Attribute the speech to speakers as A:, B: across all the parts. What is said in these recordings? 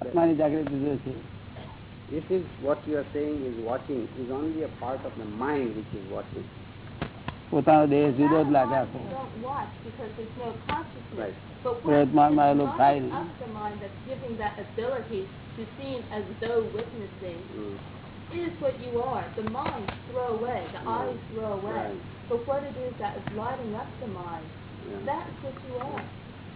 A: આત્માની જાગૃતિ જો છે
B: This is what you are saying is watching is only a part of the mind which is watching.
A: પોતાનો દેહ જુદો જ લાગે આખો
C: don't watch because there's no consciousness.
B: Right.
C: But
A: ક્રોધમાન માં એ
C: what
A: લોકો
C: is
A: થાય
C: lining
A: નહીં.
C: up the mind that's giving that ability to seem as though witnessing
B: Mm.
C: is what you are. The mind throw away, the
B: Mm.
C: eyes throw away.
B: Right.
C: But what it is that is lighting up the mind,
B: Yeah.
C: that's what you are.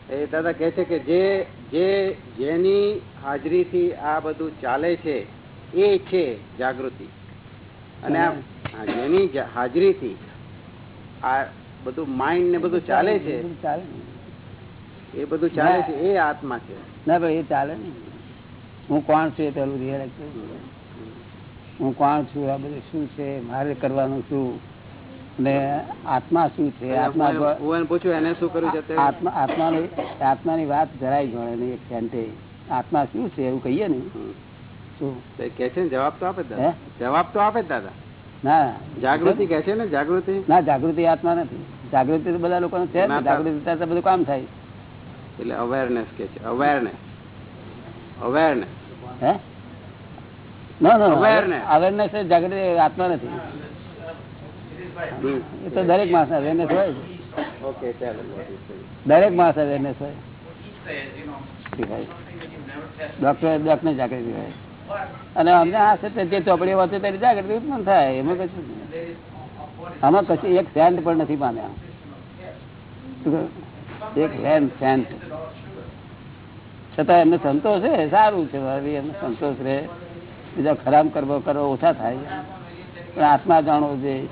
B: એ દાદા કહે છે કે જે જે જેની હાજરીથી આ બધું ચાલે છે એ છે જાગૃતિ. અને જેની હાજરીથી આ બધું માઇન્ડ ને બધું ચાલે છે એ બધું ચાલે છે એ આત્મા છે.
A: ના ભાઈ એ ચાલે ને. હું કોણ છું એ પેલું રિયલાઇઝ હું કોણ છું આ બધું શું છે મારે કરવાનું શું? ને આત્મા શું છે? આત્મા
B: પૂછ્યું એને શું કર્યું છે
A: આત્મા આત્માની આત્માની વાત જરાય ગણે નહીં એક સેન્ટે આત્મા શું છે એવું કહીએ ને? શું?
B: તો છે જવાબ તો આપે દાદા. જવાબ તો આપે દાદા.
A: ના.
B: જાગૃતિ કહે છે ને જાગૃતિ?
A: ના જાગૃતિ આત્મા નથી. જાગૃતિ તો બધા લોકોને છે. જાગૃતિ બધું કામ થાય.
B: એટલે અવેરનેસ કે છે. અવેરનેસ અવેરનેસ
A: હે? ના ના
B: Awareness.
A: અવેરનેસ જાગૃતિ આત્મા નથી. એ તો દરેક માણસ અવેરનેસ હોય છે.
B: ઓકે ચાલો
A: દરેક માણસ અવેરનેસ હોય. ડોક્ટર ડોક્ટર જાગૃતિ હોય. અને અમને આ છે તે જે ચોપડીઓ વાંચે તેની જાગૃતિ પણ થાય એમાં કશું આમાં કશું એક સેન્ટ પણ નથી પામ્યા એક સેન્ટ સેન્ટ છતાં એમને સંતોષ છે સારું છે ભાઈ એમને સંતોષ રહે. બીજા ખરાબ કરવો કરવો ઓછા થાય. પણ આત્મા જાણવો જોઈએ.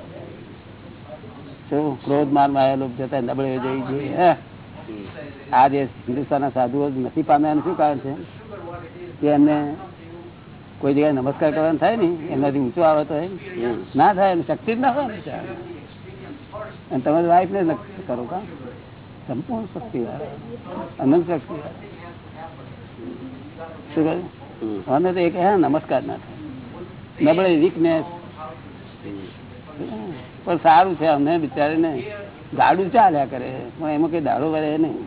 A: શું? ક્રોધ મારમાં લોક જતા નબળે જઈ જોઈએ? આ જે હિન્દુસ્તાનના સાધુઓ નથી પામ્યા, એનું શું કારણ છે? કે એમને કોઈ જગ્યાએ નમસ્કાર કરવાનું થાય ને એમનાથી ઊંચો આવે તો ના થાય એમ શક્તિ જ ના હોય ને અને ને નક્કી કરો કા? સંપૂર્ણ શક્તિ અનંત શક્તિ શું કહ્યું અમે તો એક નમસ્કાર ના થાય. નબળે વીકનેસ પણ સારું છે અમને બિચારીને ગાડું ચાલ્યા કરે પણ એમાં કઈ દાડો વળે નહીં.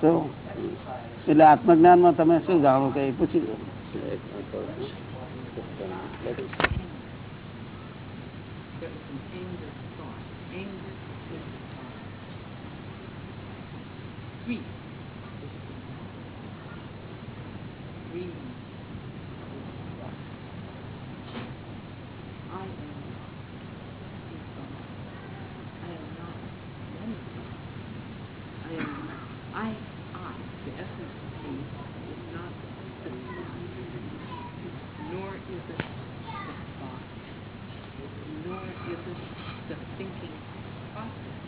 A: તો એટલે આત્મજ્ઞાનમાં તમે શું જાણો કે પૂછી લો.
D: There I I the essence of me is not the thought. Nor is it the thought nor is it the thinking process.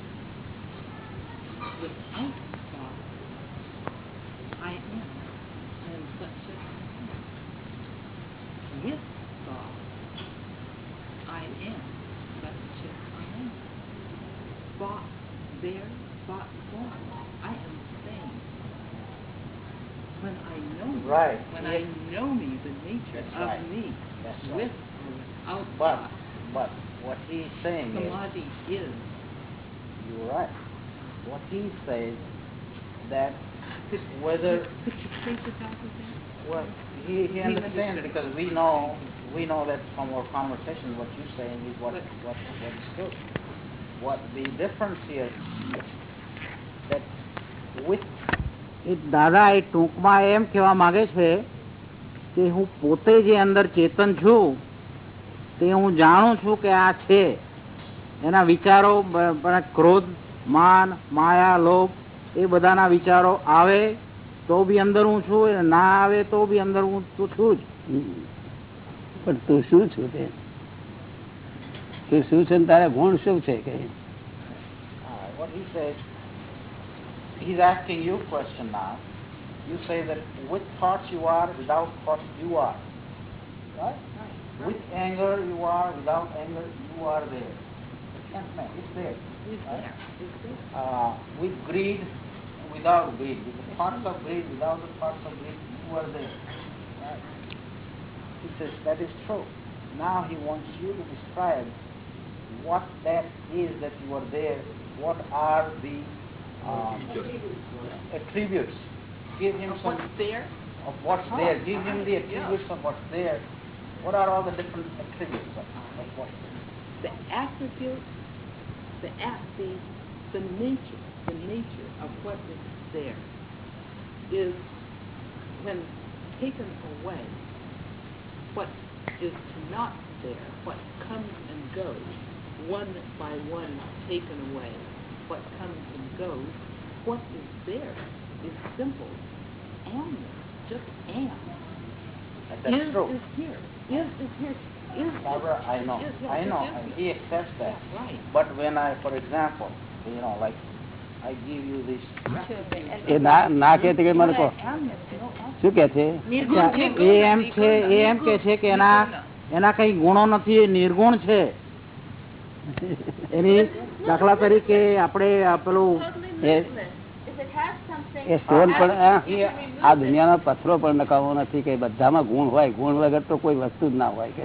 D: Without thought, I am. I am such as I am. With thought, I am such as I am. Thought there, thought gone. I am sane. When I know me,
E: Right.
D: when
E: Yes.
D: I know me, the nature
E: That's
D: of
E: right.
D: me,
E: That's right.
D: with or without
E: But,
D: thought,
E: but what he's saying is,
D: samadhi is.
E: you're right. What he says that
D: Could,
E: whether,
D: could you please adopt that?
E: well, he, he
D: He
E: understands
D: understood.
E: because we know, we know that from our conversation, what you're saying is what,
D: But-
E: what, what is true. What the difference here is that with એ દાદા એ ટૂંકમાં એમ કહેવા માંગે છે કે હું પોતે જે અંદર ચેતન છું તે હું જાણું છું કે આ છે. એના વિચારો ક્રોધ માન માયા લોભ એ બધાના વિચારો આવે તો બી અંદર હું છું ના આવે તો બી અંદર હું તું છું જ.
A: પણ તું શું છું તે? તું શું છે તારે તારા ગુણ શું છે કે?
E: What he says he's asking you a question now. You say that with thoughts you are without thoughts you are right with anger you are without anger you are there It can't make- it's there
D: Is
E: right?
D: there, is there.
E: uh, with greed, without greed, with the thoughts of greed, without the thoughts of greed, you are there. Right? He says that is true. Now he wants you to describe what that is that you are there. What are the um, attributes? Give him
D: Of
E: some
D: what's there?
F: of what's oh, there. Give him the attributes of what's there. What are all the different attributes of, of what's there?
D: The attributes, the the the nature, the nature of what is there is when taken away, what is not there, what comes and goes, one by one taken away, what comes and goes, what is there is simple. Am, just am.
F: That's
D: is
F: true.
D: is here. Is is here. Is
F: Barbara, I know.
D: Is, yeah,
F: I know. And he accepts that.
D: That's right.
F: But when I, for example, you know, like, I give you this.
A: એ ના ના કે તે મને કહો શું કે છે
E: એ એમ છે એ એમ કે છે કે એના એના કઈ ગુણો નથી નિર્ગુણ છે એની દાખલા તરીકે આપણે પેલું
A: એ સ્ટોન પણ આ-
C: it.
A: દુનિયાનો પથરો પણ નકામો નથી કે બધામાં ગુણ હોય ગુણ વગર તો કોઈ વસ્તુ જ ના હોય કે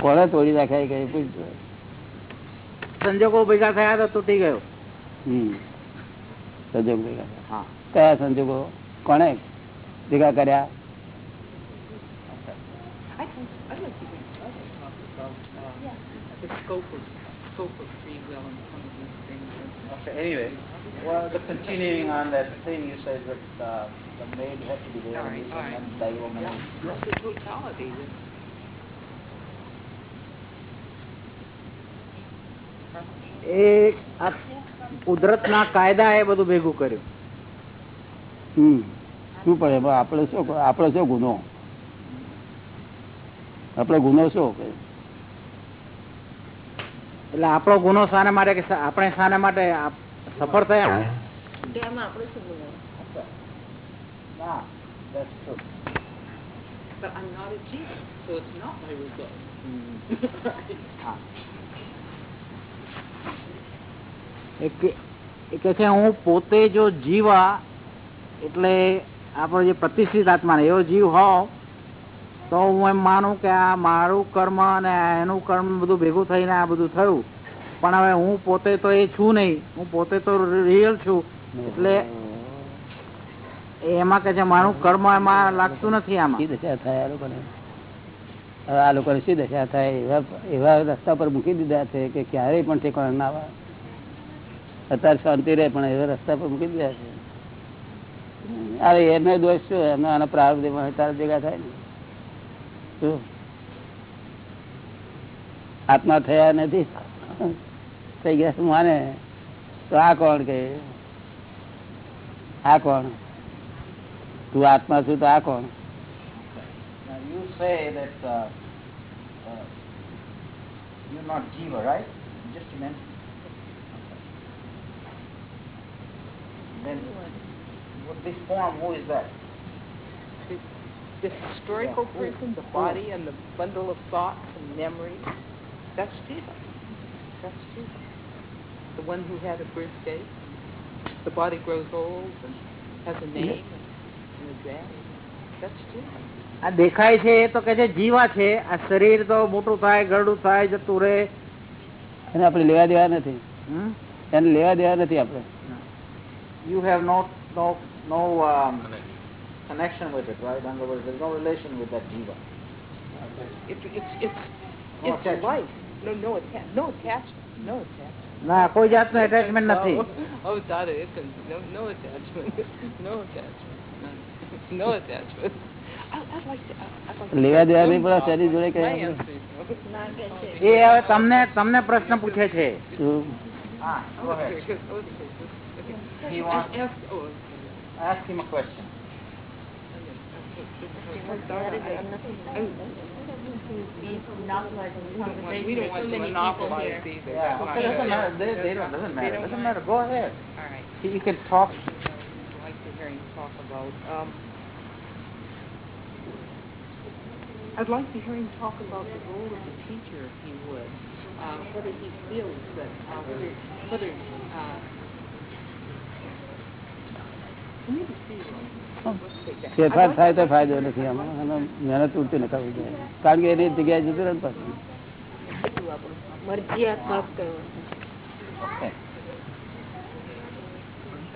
A: કોણે તોડી નાખ્યા એ કઈ પૂછજો.
E: સંજોગો ભેગા થયા તો તૂટી ગયો.
A: હમ. સંજોગ ભેગા
E: હા.
A: કયા સંજોગો? કોને ભેગા કર્યા?
D: I can, I'd like to hear Uh.
F: Okay, anyway, well, the continuing on that thing, you said that uh, the maid had to be there,
D: sorry,
F: and
D: sorry.
F: and
D: right.
F: that, Daiva Mani.
D: That's the totality.
E: એ આ કુદરતના કાયદા એ બધું ભેગું કર્યું
A: હમ શું પડે આપણે શું આપણે શું ગુનો આપણે ગુનો શું
E: એટલે આપણો ગુનો શાને માટે કે આપણે શાના માટે સફળ થયા? કે છે હું પોતે જો જીવા એટલે આપણો જે પ્રતિષ્ઠિત આત્મા એવો જીવ હોવ તો હું એમ માનું કે આ મારું કર્મ અને એનું કર્મ બધું ભેગું થઈને આ બધું થયું. પણ હવે હું પોતે તો એ છું નહીં. હું પોતે તો રિયલ છું. એટલે એમાં કે છે મારું કર્મ એમાં લાગતું નથી આમાં.
A: દશા થાય આ લોકોને? હવે આ લોકોને શી દશા થાય? એવા એવા રસ્તા પર મૂકી દીધા છે કે ક્યારેય પણ ઠેકાણ ના આવે અત્યારે શાંતિ રહે પણ એવા રસ્તા પર મૂકી દીધા છે. અરે એનો દોષ શું? એમનો આના પ્રારબ્ધમાં તારે ભેગા થાય ને. શું આત્મા થયા નથી થઈ ગયા શું માને તો આ કોણ કે આ કોણ તું આત્મા છું તો આ કોણ
F: Now, you say that uh, uh, you're not Jiva, right? Just a minute. Then, what this form, who is that?
D: This, this historical
F: Yeah.
D: person, the body and the bundle of thoughts and memories, that's Jesus. That's Jesus. The one who had a birthday. The body grows old and has a name and, and a death. That's Jesus.
E: આ દેખાય છે એ તો કે છે જીવા છે આ શરીર તો મોટું થાય ગરડું થાય જતું રહે
A: એને આપણે લેવા દેવા નથી
E: હમ?
A: એને લેવા દેવા નથી આપણે
F: You have no no no um, connection with it, right? In other words, there's no relation with that Jiva.
D: It's it's it's
F: No
D: it's
F: attachment.
D: life. No no atta- no attachment. No attachment.
E: ના કોઈ જાતનું attachment નથી
D: Oh, oh Dada, it can, no no attachment. no attachment. None. No attachment. I, I'd like to. I, I'd like to
A: લેવા દેવા નહીં પડે
D: some
A: શરીર જોડે
D: my
A: કઈ
D: answer.
C: ના કે છે.
E: એ હવે તમને તમને પ્રશ્ન પૂછે છે
A: શું
F: Ah, go
D: Okay,
F: ahead.
D: good. Okay, good. Okay.
F: He
D: Ask,
F: wants.
D: ask, oh, okay.
F: Ask him a question.
D: We don't want to monopolize either.
F: Yeah,
D: Come on.
F: okay, doesn't matter. They, they don't, doesn't matter. Doesn't matter. Go ahead.
D: All right.
F: You can talk.
D: I'd like to hear him talk about, um, I'd like to hear him talk about the role of the teacher, if he would. Uh, whether he feels that, uh, whether, whether, uh, let me see. Let's take that.
A: ફેરફાર થાય તો ફાયદો નથી આમાં. મહેનત ઉડતી નખાવી જોઈએ. કારણ કે એની જગ્યાએ જતું રહે ને પાછું.
C: કરવો.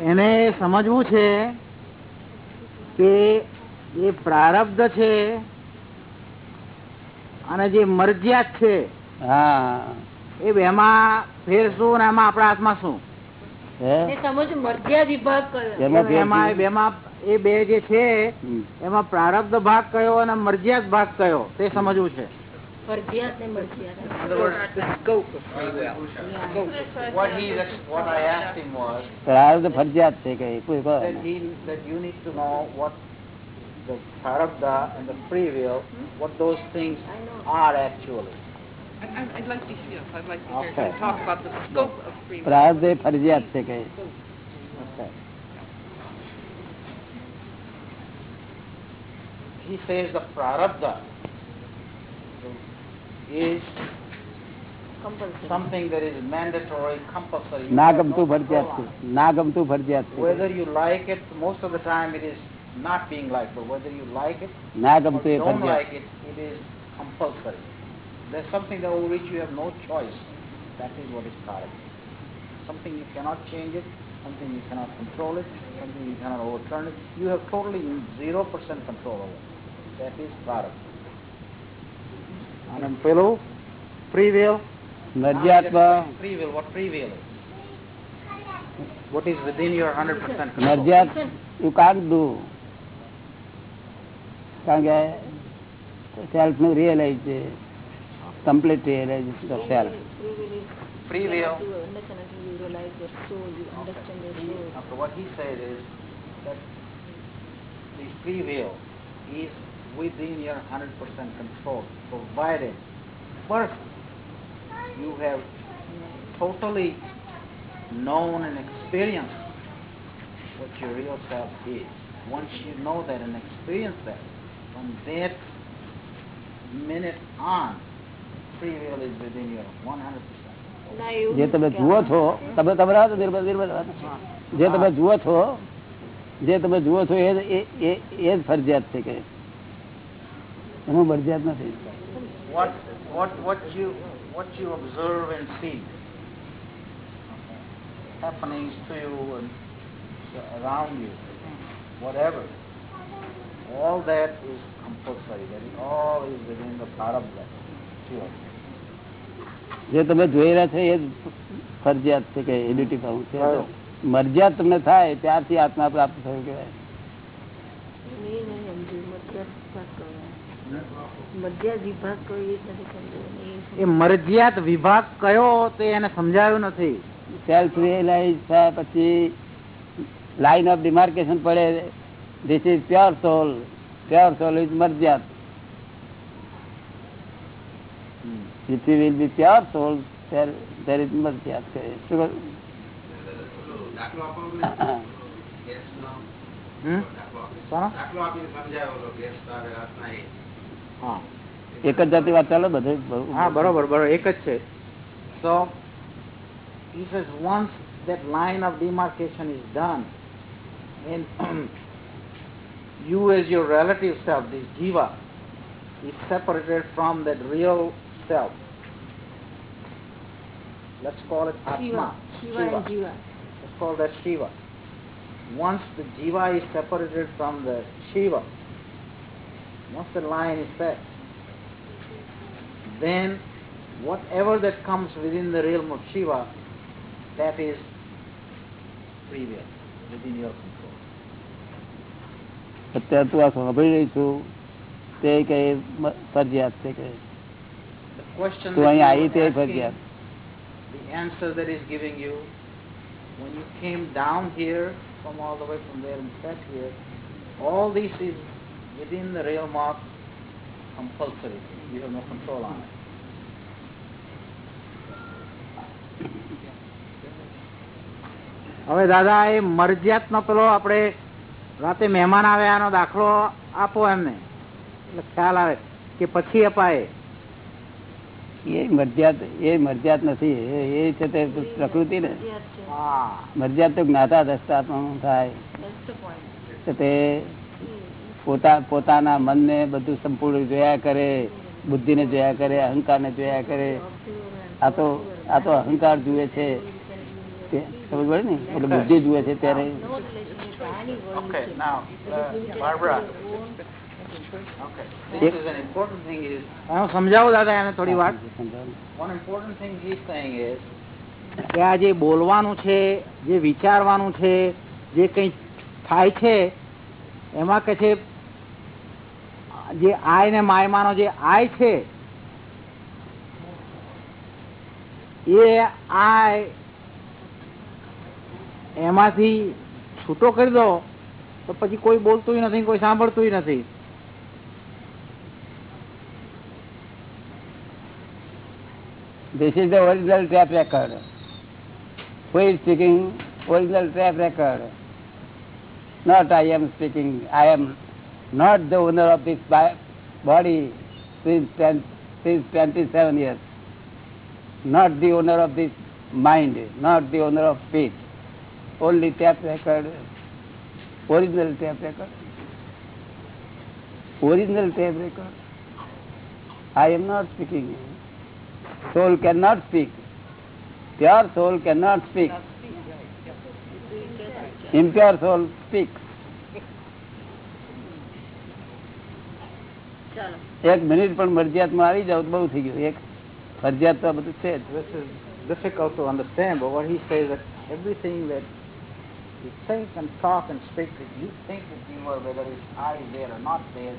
G: એને સમજવું છે કે એ પ્રારબ્ધ છે અને જે મરજિયાત છે
A: હા.
G: એ બેમાં ફેર શું ને એમાં આપણા હાથમાં શું?
C: સમજ મરજિયાત વિભાગ
A: એમાં
G: એમાં એ બેમાં એ બે જે છે. એમાં પ્રારબ્ધ ભાગ કયો અને મરજિયાત ભાગ કયો તે સમજવું છે
C: ફરજિયાત ને મરજિયાત
E: In other words, the scope of free will. Scope. What he, what I asked him was
A: પ્રારબ્ધ ફરજિયાત છે કે કોઈ કહો
E: that he, that you need to know what the prarabdha and the free will, what those things are actually.
D: I- I- I'd like to, yes, I'd like to hear
E: Okay.
D: him talk about the scope of free will.
E: He says the prarabdha is something that is mandatory, compulsory. You
A: ના
E: have no
A: ગમતું
E: control
A: ફરજિયાત
E: on
A: છે
E: it.
A: ના ગમતું ફરજિયાત છે
E: Whether you like it, most of the time it is not being liked, but whether you like it
A: ના
E: or
A: ગમતું એ
E: don't
A: ફરજિયાત
E: like it, it is compulsory. There's something that over which you have no choice. That is what is prarabdha. Something you cannot change it, something you cannot control it, something you cannot overturn it. You have totally zero percent control over it. That is prarabdha.
G: અને પેલું free will
A: મરજિયાતમાં
E: Free will, what free will is? What is within your 100% control?
A: મરજિયાત you can't do કારણ કે self નું realise છે complete realise of self
E: Free will.
C: You understand until you realize your soul, you understand your soul.
E: After what he said is that the free will is within your 100% control, provided first you have totally known and experienced what your real self is. Once you know that and experience that, from that minute on, free will is within your 100%.
C: ના એવું
A: જે તમે જુઓ છો તમે તમે રહો છો નિર્મલ નિર્મલ જે તમે જુઓ છો જે તમે જુઓ છો એ એ- એ એ જ ફરજિયાત છે કે એનું મરજિયાત નથી
E: what what what you what you observe and see happenings to you and around you whatever all that is compulsory that is all is within the sure
A: જે તમે જોઈ રહ્યા છો એ ફરજિયાત છે કે એડિટી ભાવ છે મરજિયાત તમને થાય ત્યારથી આત્મા પ્રાપ્ત થયું કહેવાય
C: એ નહીં સમજ્યું મરજિયાત વિભાગ કર્યો મરજિયાત વિભાગ કર્યો એ
G: મરજિયાત વિભાગ કયો તે એને સમજાયું નથી.
A: સેલ્ફ રિયલાઇઝ થાય પછી લાઈન ઓફ ડિમાર્કેશન પડે. This is pure soul pure soul is મરજિયાત. If you will be pure soul, there, there મરજિયાત કહે શું
B: દાખલો આપો
G: હમ?
B: દાખલો આપીને સમજાયો ગેસ આવે રાતના એ.
G: હા
A: એક જ જાતિ વાત ચાલે બધે
G: હા બરોબર બરોબર એક જ છે so he says once that line of demarcation is done and you as your relative self this jiva is separated from that real self let's call it atma
C: Shiva Shiva and Jiva
G: let's call that shiva once the jiva is separated from the shiva once the line is set then whatever that comes within the realm of Shiva, that is free will, within your control.
A: અત્યારે તું આ સાંભળી રહી છું તે કઈ ફરજિયાત છે કે
E: The question
A: તું
E: that
A: અહીં
E: you
A: આવી
E: were
A: તે
E: asking,
A: ફરજિયાત
E: the answer that is giving you, when you came down here from all the way from there and sat here, all this is within the realm of compulsory. You have no control on it.
G: હવે દાદા એ મરજિયાત નો પેલો આપણે રાતે મહેમાન આવ્યાનો દાખલો આપો એમને. એટલે ખ્યાલ આવે કે પછી અપાય.
A: એ મરજિયાત એ મરજિયાત નથી. એ- છે તે પ્રકૃતિ ને.
C: મરજિયાત
G: હા.
A: મરજિયાત તો જ્ઞાતા દસ્તાત્મા થાય. તે પોતા પોતાના મનને બધું સંપૂર્ણ જોયા કરે બુદ્ધિને જોયા કરે અહંકારને જોયા કરે આ તો આ તો અહંકાર જુએ છે પડે ને એટલે બુદ્ધિ જુએ છે ત્યારે
F: uh,
E: સમજાવું દાદા એને થોડી વાત કે આ જે બોલવાનું છે જે વિચારવાનું છે જે કંઈ થાય છે એમાં કે છે જે આય ને માયમાનો જે આય છે એ આય એમાંથી છૂટો કરી દો તો પછી કોઈ બોલતું નથી કોઈ સાંભળતું નથી
A: is the original tape record. Who is speaking? Original tape record. Not I am speaking. I am not the owner of this body since, 10, since 27 years. Not the owner of this mind. Not the owner of speech. Only tape record. Original tape record. Original tape record. I am not speaking. Soul cannot speak. Pure soul cannot speak. Impure soul speaks. એક minute પણ મરજિયાતમાં આવી જાવ તો બહુ થઈ ગયું એક ફરજિયાત તો આ બધું છે જ.
F: this is difficult to understand, but what he says that everything that you think and talk and speak that you think that you are, whether it's I there or not there,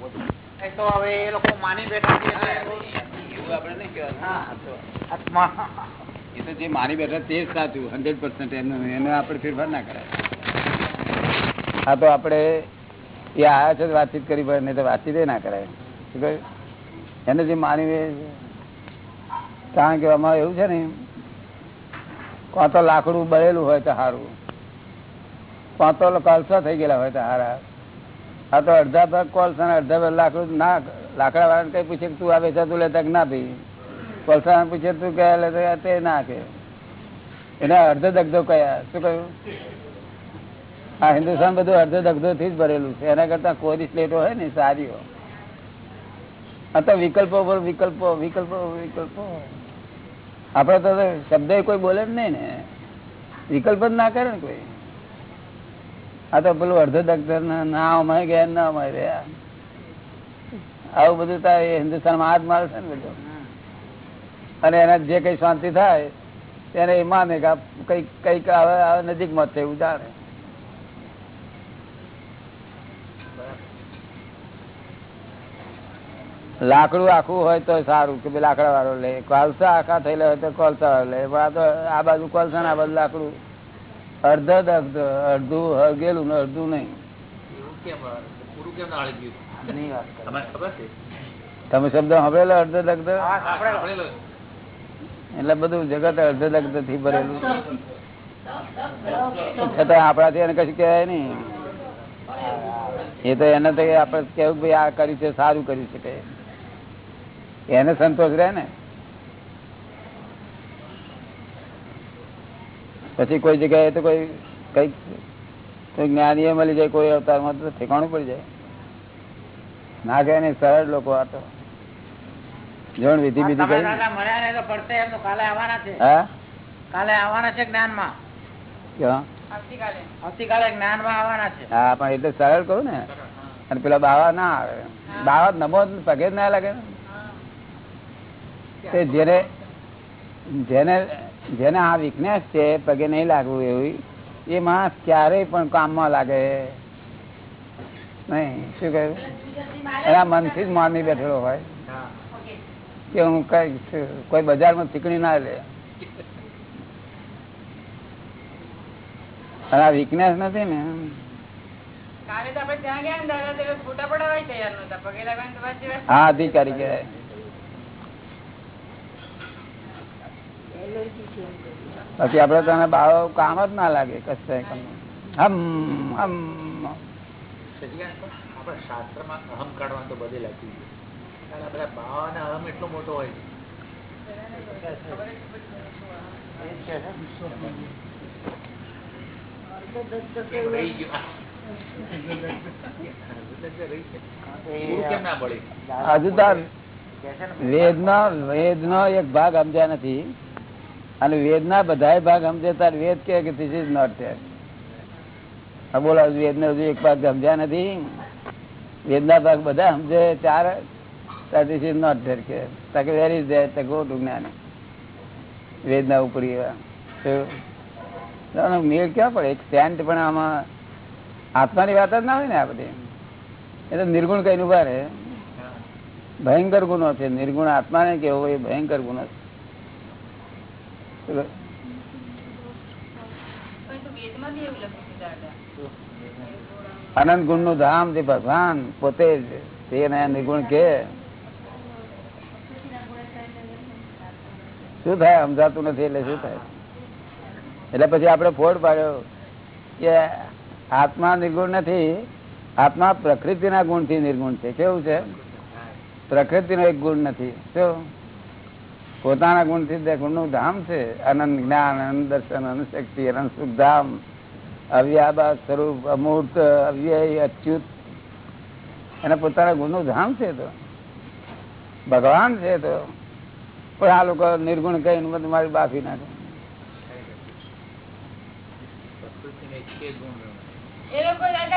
F: what
E: એ તો હવે એ લોકો માની બેઠા છે એટલે
A: એવું આપણે નહીં કહેવાનું.
E: હા, આત્મા
A: એ તો જે માની બેઠા તે જ સાચું હંડ્રેડ પર્સન્ટ એમનું એને આપણે ફેરફાર ના કરાય હા તો આપણે એ આવ્યા છે વાતચીત કરી પડે, નહીં તો વાતચીત ના કરાય. શું કહ્યું? એને જે માની કારણ કે અમારે એવું છે ને કાં તો લાકડું બળેલું હોય તો સારું કાં તો કલસા થઈ ગયેલા હોય તો હારા. આ તો અડધા ભાગ કોલસા અડધા ભાગ લાકડું. ના લાકડા વાળાને કઈ પૂછે તું આ વેચા તું લેતા ના પી કોલસા પૂછે તું કયા લેતા તે ના કે એના અડધો દગધો કયા. શું કહ્યું? આ હિન્દુસ્તાન બધું અડધો દગધો થી જ ભરેલું છે. એના કરતા કોરી સ્લેટો હોય ને, સારીઓ. આ તો વિકલ્પો પર વિકલ્પો વિકલ્પો વિકલ્પો. આપડે તો શબ્દ કોઈ બોલે જ નહીં ને. વિકલ્પ જ ના કરે ને કોઈ. આ તો પેલું અડધો દગધર ના અમારે ગયા ના અમારે રહ્યા આવું બધું હિન્દુસ્તાન હિન્દુસ્તાનમાં હાથ મારે છે ને બધું. અને એના જે કઈ શાંતિ થાય તેને એ માને કે આ કંઈક આવે આવે નજીકમાં થયું જાણે. લાકડું આખું હોય તો સારું કે ભાઈ લાકડા વાળો લે. કોલસા આખા થયેલા હોય તો કોલસા વાળો લે. પણ આ તો આ બાજુ કોલસા ને આ બાજુ લાકડું. અડધ દગ્ધ અડધું. હળગેલું ને અડધું નહીં. તમે શબ્દ સાંભળેલો અડધો દગ્ધ? એટલે બધું જગત અડધો દગ્ધથી ભરેલું છતાં આપણાથી એને કશું કહેવાય નહીં. એ તો એને તો આપણે કેવું ભાઈ આ કર્યું છે સારું કર્યું છે કે એને સંતોષ રહે ને? પછી કોઈ જગ્યાએ તો કોઈ કંઈક કોઈ જ્ઞાનીએ મળી જાય કોઈ અવતારમાં તો ઠેકાણું પડી જાય. ના કહે ને સરળ લોકો આ તો. જોણ વિધિ
E: વિધિ
A: કઈ
E: કાલે આવવાના છે.
A: હા?
E: કાલે આવવાના છે જ્ઞાનમાં.
A: ક્યાં
E: આવતીકાલે. જ્ઞાનમાં આવવાના છે.
A: હા પણ એટલે સરળ કહું ને. અને પેલા બાવા ના આવે. બાવા નમો પગે જ ના લાગે ને. તે જેને જેને જેને આ વીકનેસ છે પગે નહીં લાગવું એવી એ માણસ ક્યારેય પણ કામમાં લાગે. નહીં શું કહ્યું? એના મનથી જ માની બેઠેલો હોય. કે હું કઈ કોઈ બજારમાં ચીકણી ના લે. અને આ વીકનેસ નથી ને.
H: હા અધિકારી આપણે ત્યાં ગયા ને દાદા તો ફોટા પડાવવા તૈયાર નતા પગે લાગવાની તો વાત જેવા
A: હા અધિકારી કહેવાય
C: એલર્જી છે એમ કહ્યું.
A: પછી આપડે તને બાળો કામ જ ના લાગે કશે હમ હમ
F: શાસ્ત્રમાં અહમ કાઢવાનું તો બધે લખ્યું છે બધા ભાવના અહમ એટલો મોટો હોય છે રહી ગયું ગુરુ કેમ ના બળી
A: હજુ તો વેદ નો વેદ નો એક ભાગ સમજ્યા નથી અને વેદના બધાય ભાગ સમજે તાર વેદ કે ધીસ ઇઝ નોટ ધેર આ બોલો વેદ ને હજુ એક ભાગ સમજ્યા નથી. વેદના ભાગ બધા સમજે ચાર. ધીસ ઇઝ નોટ ધેર કે તાકે વેર ઇઝ ધેર તે ગો ટુ જ્ઞાન. વેદના ઉપરી એવા. મેળ ક્યાં પડે? એક સ્ટેન્ડ પણ આમાં આત્માની વાત જ ના હોય ને આ બધી. એ તો નિર્ગુણ કઈ ઊભા રહે. ભયંકર ગુનો છે. નિર્ગુણ આત્માને કેવો એ ભયંકર ગુનો છે
H: પરંતુ વેદમાં બી એવું લખ્યું છે દાદા
A: અનંત ગુણનું ધામ જે ભગવાન પોતે તેને કે. શું થાય? સમજાતું નથી એટલે શું થાય? એટલે પછી આપણે ફોડ પાડ્યો કે આત્મા નિર્ગુણ નથી, આત્મા પ્રકૃતિના ગુણથી નિર્ગુણ છે. કેવું છે? પ્રકૃતિનો એક ગુણ નથી. શું? પોતાના ગુણથી તે ગુણનું ધામ છે. અનંત જ્ઞાન, અનંત દર્શન, અનંત શક્તિ, અનંત સુખ ધામ અવ્યાબા સ્વરૂપ, અમૂર્ત, અવ્યય, અચ્યુત. એના પોતાના ગુણનું ધામ છે તો. ભગવાન છે તો. પણ આ લોકો નિર્ગુણ કહી બધું મારી બાફી નાખે.
H: એ લોકો ગુણ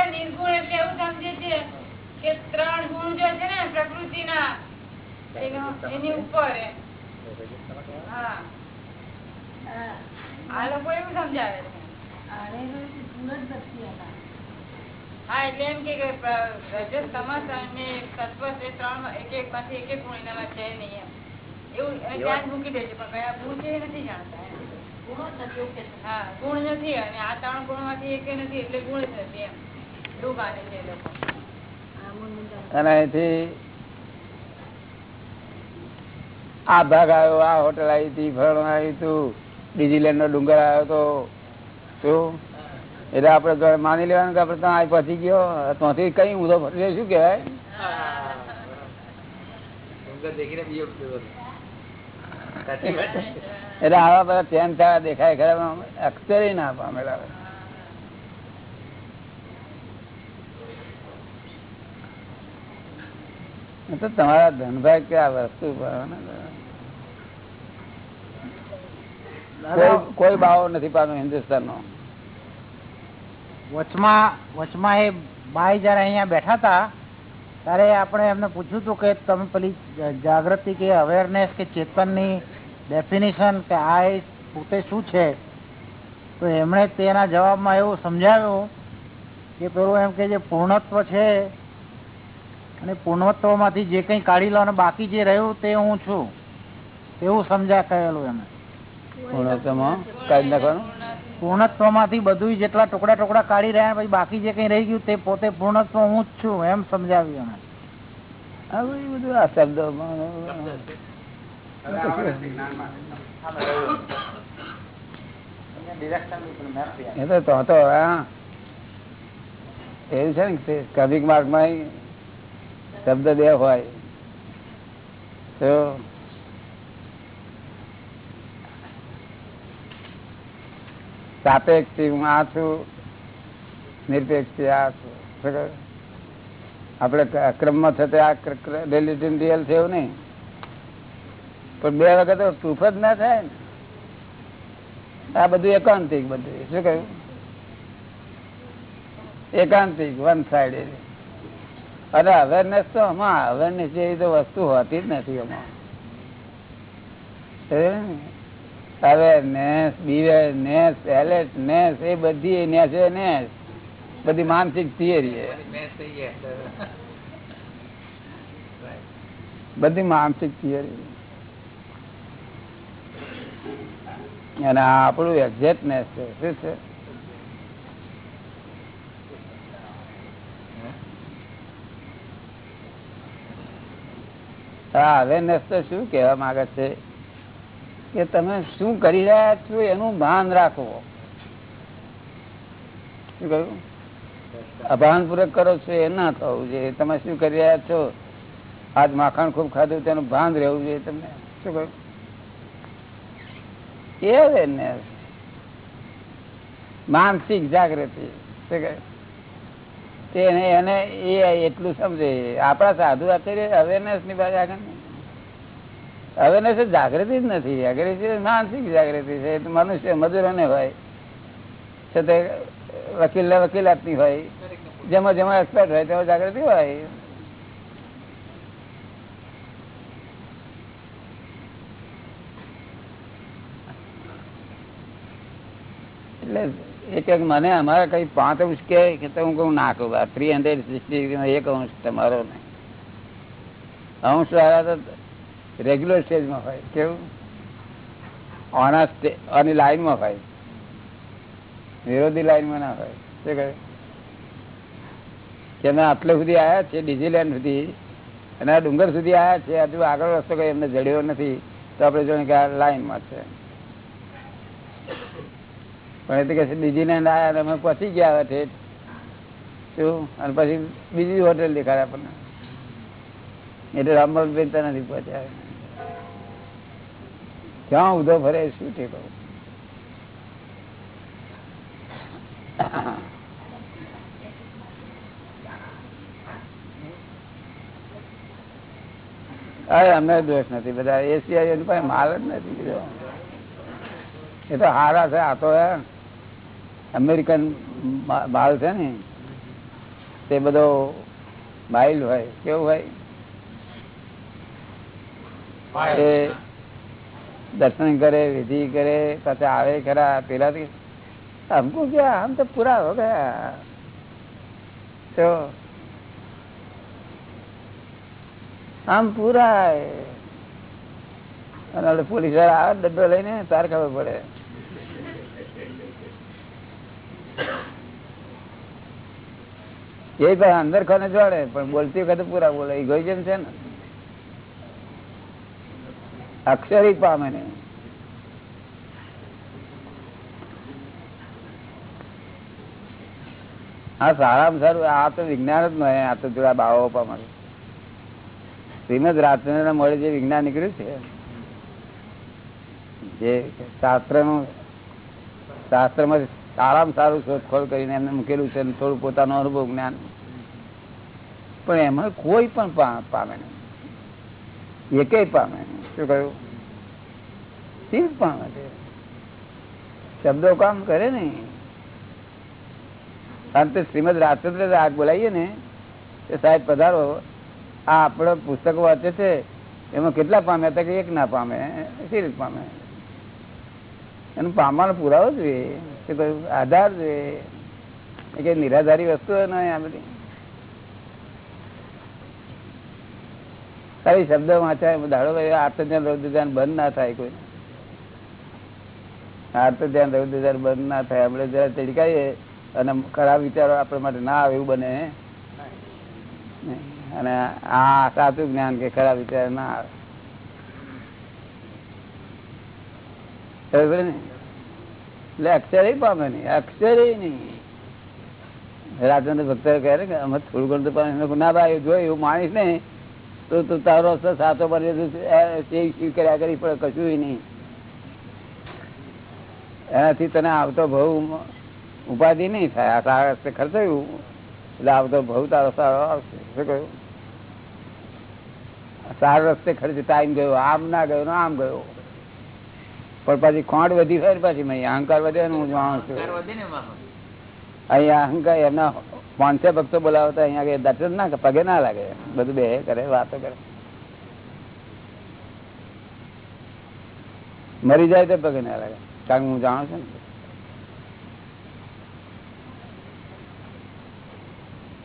H: ને આ લોકો એવું સમજાવે હા એટલે એમ કે કે રજત તમસ અને તત્વ છે ત્રણ એક એક માંથી એક એક ગુણ છે નહીં એમ. એવું મૂકી દે છે પણ કયા ગુણ છે એ નથી જાણતા. હા ગુણ નથી અને આ ત્રણ ગુણમાંથી એક નથી એટલે ગુણ જ નથી એમ. એવું માને છે એ લોકો.
A: અને અહીંથી આ ભાગ આવ્યો આ હોટલ આવી હતી ફરણ આવી હતું ડીઝીલેન્ડ નો ડુંગર આવ્યો તો શું? એટલે આપડે માની લેવાનું કે આપડે ત્યાં પહોંચી ગયો. ત્યાંથી કઈ ઊંધો ફરી શું કેવાય એટલે આવા બધા ચેન થયા દેખાય ખરા અક્ષરે ના પામેલા તો તમારા ધનભાઈ કે આ વસ્તુ ભાવે ને. કોઈ- બાવો નથી પાનો હિન્દુસ્તાન નો
E: વચમાં વચમાં એ ભાઈ જયારે અહીંયા બેઠા હતા ત્યારે આપણે એમને પૂછ્યું હતું કે તમે પેલી જાગૃતિ કે અવેરનેસ કે ચેતનની ડેફિનેશન કે આ એ પોતે શું છે? તો એમણે તેના જવાબમાં એવું સમજાવ્યું કે પેલું એમ કે જે પૂર્ણત્વ છે અને પૂર્ણત્વમાંથી જે કંઈ કાઢી લો અને બાકી જે રહ્યું તે હું છું. એવું સમજા કહેલું એમને
A: પૂર્ણત્વમાં કાઢી નાખવાનું?
E: પૂર્ણત્વમાંથી બધું જેટલા ટુકડા ટુકડા કાઢી રહ્યા પછી બાકી જે કઈ રહી ગયું તે પોતે પૂર્ણત્વ હું જ છું એમ સમજાવ્યું
A: આ બધું બધું આ શબ્દો એ તો તો તો હા એવું છે ને કવિક માર્ગમાં શબ્દ બે હોય તો સાપેક્ષથી હું આ છું નિરપેક્ષ આ છું? આપણે અક્રમમાં થતે આ રિલેટિવ રિયલ છે એવું નહીં. પણ બે વખત પ્રૂફ જ ના થાય ને. આ બધું એકાંતિક બધું. શું કહ્યું? એકાંતિક વન સાઈડ અરે અવેરનેસ તો આમાં. અવેરનેસ જેવી તો વસ્તુ હોતી જ નથી આમાં. અવેરનેસ બીવેરનેસ એલર્ટનેસ એ બધી નેસ એ નેસ બધી માનસિક થિયરી બધી માનસિક થિયરી અને આપણું એક્ઝેક્ટનેસ છે. શું છે? હા અવેરનેસ તો શું કહેવા માંગે છે? કે તમે શું કરી રહ્યા છો એનું ભાન રાખો. શું કહ્યું? અભાન પૂરક કરો છો એ ના થવું જોઈએ. તમે શું કરી રહ્યા છો? આજ માખણ ખૂબ ખાધું, તેનું ભાન રહેવું જોઈએ તમને. શું કહ્યું? એ અવેરનેસ માનસિક જાગૃતિ. કહે એને એ એટલું સમજે. આપણા સાધુ આચાર્ય અવેરનેસની બાજુ આગળ. અવેરનેસ જાગૃતિ જ નથી. જાગૃતિ માનસિક જાગૃતિ છે. મનુષ્ય મજૂરોને હોય. છે તે વકીલ ને વકીલાતની હોય. જેમાં જેમાં એક્સપર્ટ હોય તેમાં જાગૃતિ હોય. એટલે એક એક મને અમારે કઈ પાંચ અંશ કે તો હું કહું, ના, કહું થ્રી હંડ્રેડ સિક્સટી એક અંશ તમારો નહીં. અંશ વાળા તો રેગ્યુલર સ્ટેજમાં હોય, કેવું? સ્ટે આની લાઈનમાં હોય. વિરોધી લાઈનમાં ના હોય. શું કહે? કે અમે આટલે સુધી આવ્યા છે ડિઝીલેન્ડ સુધી. અને ડુંગર સુધી આવ્યા છે હજુ આગળ રસ્તો કઈ એમને જડ્યો નથી, તો આપણે જોઈને કે આ લાઈનમાં છે. પણ એ તો કે ડિઝીલેન્ડ આવ્યા અમે પહોંચી ગયા ઠેઠ. શું? અને પછી બીજી હોટેલ દેખાડે આપણને. એટલે તો નથી પહોંચ્યા ક્યાં ઉધો ફરે શું અરે, અમે દોષ નથી બધા. એસીઆઈ એની પાસે માલ જ નથી બીજો એ તો હારા છે, આ તો અમેરિકન માલ છે ને. તે બધો માઇલ હોય, કેવું હોય? એ દર્શન કરે, વિધિ કરે પાછા આવે ખરા, પેલાથી હમકો ગયા આમ તો પૂરા હો ગયા. આમ પૂરા પોલીસવાળા આવે ડબ્બો લઈને, તાર ખબર પડે. એ ભાઈ અંદર ખોને જોડે પણ બોલતી વખતે પૂરા બોલે ઇગોઇઝમ છે ને. અક્ષરી પામે ને હા, સારામાં સારું. આ તો વિજ્ઞાન જ નહીં, આ તો જોડા બાવો મળે. શ્રીમદ રાજચંદ્ર મળે જે વિજ્ઞાન નીકળ્યું છે. જે શાસ્ત્રનું શાસ્ત્રમાં સારામાં સારું શોધખોળ કરીને એમને મૂકેલું છે થોડું પોતાનું અનુભવ જ્ઞાન. પણ એમાં કોઈ પણ પામે નહીં. એકેય પામે? શું કહ્યું? શિવ પામે છે. શબ્દો કામ કરે ને. અંતે શ્રીમદ રાજચંદ્ર આગ બોલાવીએ ને, એ સાહેબ પધારો, આ આપણો પુસ્તકો વાંચે છે, એમાં કેટલા પામ્યા હતા કે એક ના પામે, શી રીતે પામે? એનું પામવાનો પુરાવો જોઈએ. કે કહ્યું? આધાર જોઈએ. કે નિરાધારી વસ્તુ ને આ બધી? કઈ શબ્દ વાંચાય દાડો ભાઈ આર્ત ધ્યાન રૌદ્ર ધ્યાન બંધ ના થાય કોઈ. આર્ત ધ્યાન રૌદ્ર ધ્યાન બંધ ના થાય. આપણે જરા ચડકાઈએ અને ખરાબ વિચારો આપણા માટે ના આવે એવું બને. અને આ સાચું જ્ઞાન કે ખરાબ વિચાર ના આવે. ને? એટલે અક્ષરે પામે નહીં, અક્ષરે નહીં. રાજેન્દ્ર ભક્ત કહે ને અમે થોડું ઘણું તો. ના ભાઈ, જો એવું માણીશ ને તો તું તારો સાચો બને તો શીવ શીવ કર્યા કરી પણ કશું નહીં. એનાથી તને આવતો ભાવ ઉપાધિ નહીં થાય. આ સારા રસ્તે ખર્ચાયું. એટલે આવતો ભાવ તારો સારો આવશે. શું કહ્યું? સારા રસ્તે ખર્ચે ટાઈમ ગયો. આમ ના ગયો ને આમ ગયો. પણ પાછી ખોંડ વધી હોય ને પાછી અહંકાર વધે ને હું જાણું છું. અહીંયા અહંકાર એમના પાંચસો ભક્તો બોલાવતા અહીંયા દર્શન ના પગે ના લાગે. બધું બે કરે વાતો કરે. મરી જાય તો પગે ના લાગે. કારણ હું જાણું છું ને.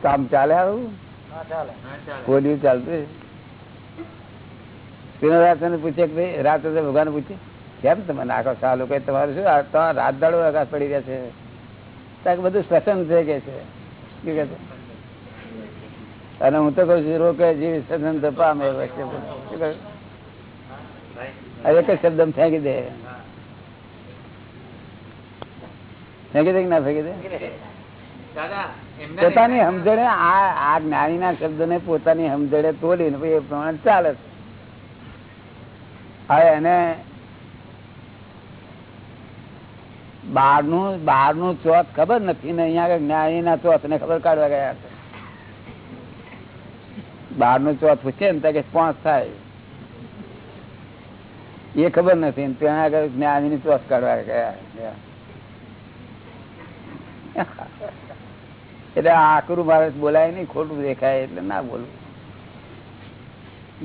A: કામ ચાલે આવું? પોલિયું ચાલતું રાત્રે પૂછે કે ભાઈ રાત્રે ભગવાન પૂછે? કેમ તમે નાખો? ચાલુ કઈ તમારું શું? આ તો રાત દાડો આકાશ પડી રહ્યા છે કારણ કે બધું સ્વસન થઈ કે છે? અને હું તો કઉ છું, રોકે જીવી વિસર્જન પામે એક જ શબ્દ ફેંકી દે. ફેંકી દે કે ના ફેંકી દે? પોતાની સમજણે આ જ્ઞાની ના શબ્દ ને પોતાની સમજણે તોડી ને પછી એ પ્રમાણે ચાલે હવે એને બારનું બારનું ચોથ ખબર નથી ને અહીંયા આગળ ના ચોથ ને ખબર કાઢવા ગયા છે. બારનું ચોથ પૂછે ને કે પાંચ થાય. એ ખબર નથી ત્યાં આગળ જ્ઞાનની ચોથ કાઢવા ગયા એટલે આકરું મારે બોલાય નહીં, ખોટું દેખાય એટલે ના બોલવું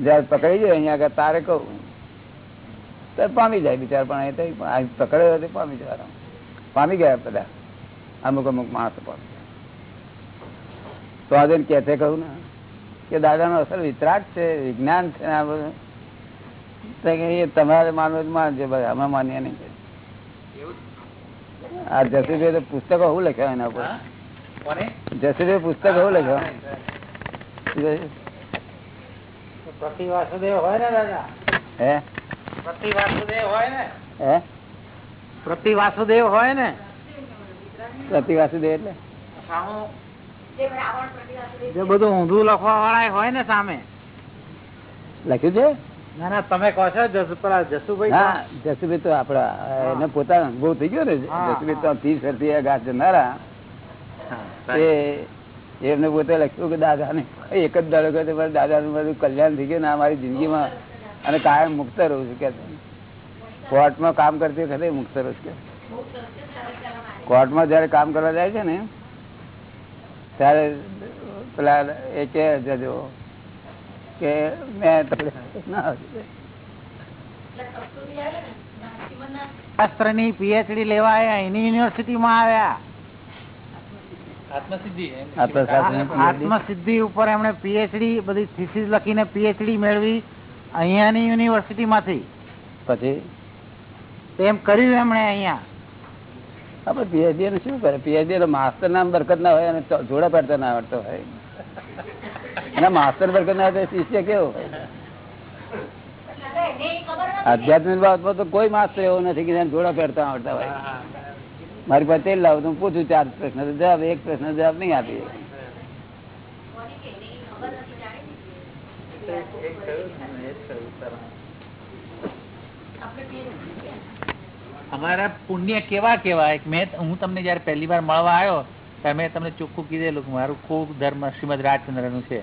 A: જયારે પકડી જાય અહીંયા આગળ, તારે કહું. તો પામી જાય બિચાર, પણ એ પકડ્યો પામી જવાનો. પામી ગયા બધા. અમુક અમુક માણસો તો આજે કે છે કહું ને કે દાદાનો અસર વિતરાગ છે વિજ્ઞાન છે આ બધું. એ તમારે માનવું જ માનજો ભાઈ અમે માનીએ નહીં આ જસુભાઈ તો પુસ્તકો શું લખ્યા એના ઉપર? જસુભાઈ પુસ્તક શું લખ્યો?
E: પ્રતિ વાસુદેવ હોય ને દાદા?
A: હે?
E: પ્રતિ વાસુદેવ હોય ને?
A: હે?
E: પ્રતિ વાસુદેવ હોય ને?
A: પ્રતિવાસુદેવ એટલે?
E: જે બધું ઊંધું લખવા વાળા હોય ને સામે.
A: લખ્યું છે?
E: ના ના તમે કહો છો જસુભાઈ
A: હા જસુભાઈ તો આપડા એને પોતાનો અનુભવ થઈ ગયો ને. જસુભાઈ તો વર્ષથી ઘાસ જનારા. એ એમને પોતે લખ્યું કે દાદા ને એક જ દાડો કહે દાદા નું બધું કલ્યાણ થઈ ગયું ને આ મારી જિંદગીમાં અને કાયમ મુક્ત રહું છું કે કોર્ટમાં કામ કરતી વખતે મુક્ત કે. કોર્ટમાં જયારે કામ કરવા જાય છે ને ત્યારે પેલા એ કે જજો કે મેં
E: શાસ્ત્રની પીએચડી લેવા આવ્યા એની યુનિવર્સિટી માં આવ્યા. આત્મસિદ્ધિ ઉપર એમણે પીએચડી બધી થીસીસ લખીને પીએચડી મેળવી અહીંયાની યુનિવર્સિટી માંથી
A: પછી?
E: તેમ કર્યું એમણે અહીંયા?
A: આપડે પીએચડી ને શું કરે? પીએચડી એટલે માસ્ટર નામ બરકત ના હોય અને જોડા પાડતા ના આવડતો હોય. અને માસ્ટર બરકત ના હોય શિષ્ય કેવો આધ્યાત્મિક બાબતમાં તો કોઈ માસ્ટર એવો નથી કે જોડા પહેરતા આવડતા હોય. મારી પાસે તેલ લાવું હું પૂછું ચાર પ્રશ્ન જવાબ એક પ્રશ્ન જવાબ નહીં આપી
F: અમારા પુણ્ય કેવા કેવા મેં હું તમને જયારે પહેલી વાર મળવા આવ્યો, ત્યારે મેં તમને ચોખ્ખું કીધેલું મારું કુળ ધર્મ શ્રીમદ રાજચંદ્રનું છે.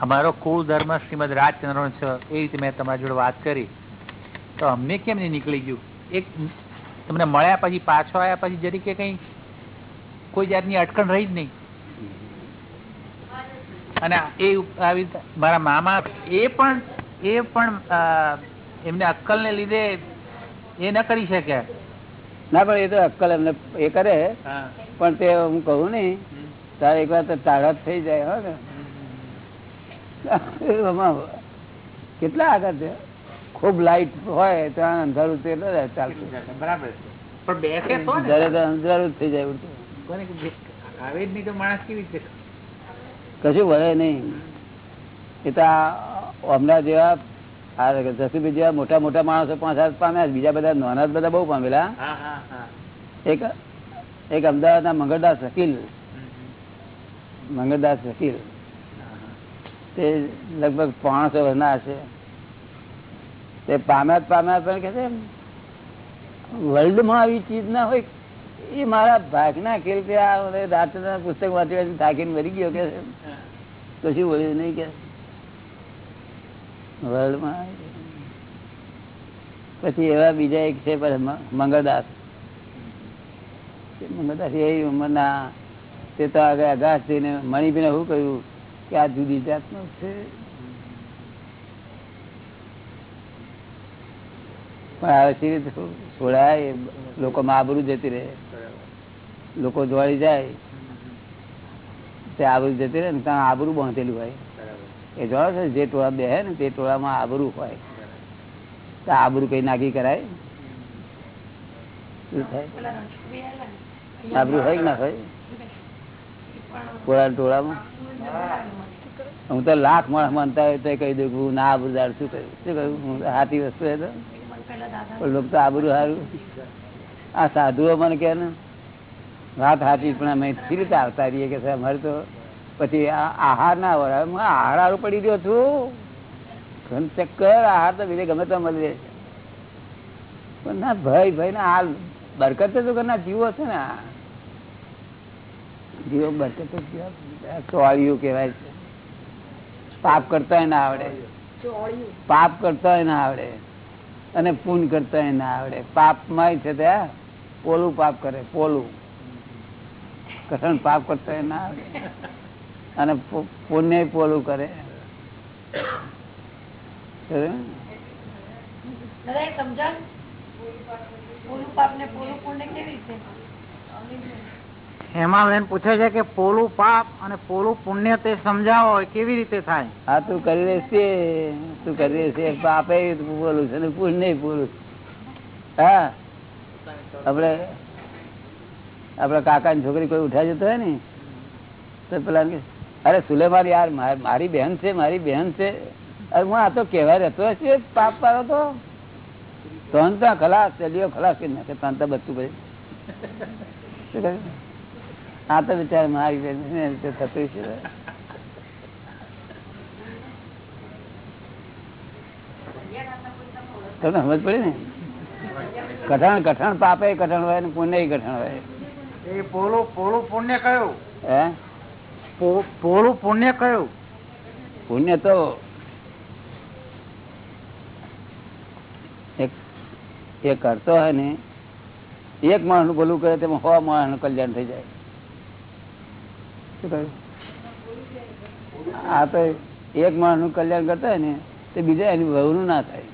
F: અમારો કુળ ધર્મ શ્રીમદ રાજચંદ્ર નો છે. એ રીતે મેં તમારી જોડે વાત કરી. તો અમને કેમ નહીં નીકળી ગયું? એક તમને મળ્યા પછી, પાછો આવ્યા પછી જરી કે કઈ? કોઈ જાતની અટકણ રહી જ નહીં. અને એ આવી મારા મામા એ પણ એ પણ એમને અક્કલ ને લીધે એ ન કરી શકે.
A: ના પણ એ તો અક્કલ એમને એ કરે. પણ તે હું કહું ને તારે એક વાર તો થઈ જાય હો ને. કેટલા આગળ છે? ખૂબ લાઈટ હોય ત્યાં અંધારું તે ચાલતું.
F: બરાબર પણ બેસે તો ને.
A: તો અંધારું જ થઈ જાય
F: આવે જ નહીં તો માણસ કેવી રીતે
A: કશું વળે નહીં. એ તો અમદાવાદ હમણાં જેવા આ જસુભાઈ જેવા મોટા મોટા માણસો પાંચ હાથ પામ્યા બીજા બધા નાના બધા બહુ પામેલા. એક એક અમદાવાદના મંગળદાસ વકીલ. મંગળદાસ વકીલ. તે લગભગ પાંચસો વર્ષના હશે. તે પામ્યા પામ્યા પણ કે વર્લ્ડમાં આવી ચીજ ના હોય એ મારા ભાગના ખેલ કે આ રાત્રના પુસ્તક વાંચી વાંચી થાકીને મરી ગયો કે છે. કશું વળ્યું નહીં કે? વર્લ્ડમાં પછી એવા બીજા એક છે મંગળદાસ. મંગળદાસ એ ઉંમરના, તે તો આગળ અગાસ થઈને મણિભાઈને શું કહ્યું? કે આ જુદી જાતનું છે. પણ આ રીતે છોડાય લોકો આબરૂ જતી રહે. લોકો જોડી જાય. તે આબરું જતી રહે ને ત્યાં આબરું બાંધેલું હોય. એ છે, જે ટોળા બે ને તે ટોળામાં આબરું હોય. તો આબરું કઈ નાગી કરાય? આબરું હોય કે ના હોય? હું તો લાખ માણસ માનતા હોય તો કહી દઉં હું ના આબરૂદાર શું કહ્યું? શું કહ્યું? હું હાથી વસ્તુ હે તો. આબરું સારું આ સાધુઓ મને કે ને, વાત સાચી, પણ અમે સી આવતા રહીએ કે અમારે તો પછી આહાર ના હોય. હું આહાર હારું પડી ગયો છું. ચક્કર આહાર તો બીજે ગમે તો મળી જાય પણ ના ભાઈ ભાઈ ના, હાલ બરકત તો ઘરના જીવો છે ને. જીવો બરકત ચોળિયું કહેવાય છે. પાપ કરતા ના આવડે. પાપ કરતા ના આવડે. અને પૂન કરતા ના આવડે. પાપમાં છે ત્યાં પોલું પાપ કરે, પોલું. કસણ પાપ કરતા ના આવડે. અને પુણ્ય પોલું કરે.
C: પોલું પોલું
E: હેમાબેન પૂછે છે કે પોલું પાપ અને પોલું પુણ્ય તે સમજાવો કેવી રીતે થાય?
A: હા તું કરી રહીશ છે તું કરી રહીશ તે પાપે બોલું છે ને પુણ્ય બોલું હા? આપડે આપડા કાકા ની છોકરી કોઈ ઉઠાઈ જતો હોય ને તો પેલા અરે સુલેમાન યાર મારી બહેન છે મારી બહેન છે. અરે હું આ તો કહેવાય રહેતો હશે પાપ પાડો તો. તન તો ખલાસ ચલીઓ ખલાસ કરી નાખે તન તો બધું ભાઈ આ તો બિચાર મારી બેન છે ને, એ રીતે થતું છે તમને સમજ પડી ને? કઠણ કઠણ પાપે કઠણ હોય ને પુણ્ય કઠણ હોય.
E: એ પોલું પોલું પુણ્ય કયું?
A: હે?
E: પો- પોલું પુણ્ય કયું?
A: પુણ્ય તો એક એ કરતો હોય ને એક માણસનું ભલું કરે તેમાં સો માણસનું કલ્યાણ થઈ જાય. શું કહ્યું? આ તો એક માણસનું કલ્યાણ કરતા હોય ને તે બીજા એની વહુ નું ના થાય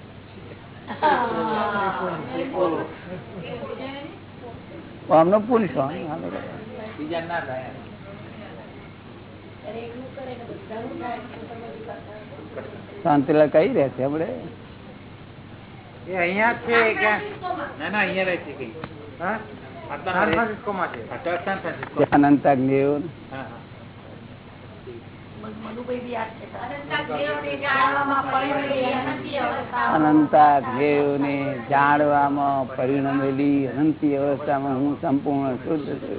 A: આમનો પુરુષ
E: બીજા ના થાય.
A: શાંતિલાલ કઈ રહે છે આપડે
E: એ અહીંયા છે ના ના રહે છે
C: જાણવામાં પરિણમેલી અનંતી
A: અવસ્થામાં. હું સંપૂર્ણ શુદ્ધ છું.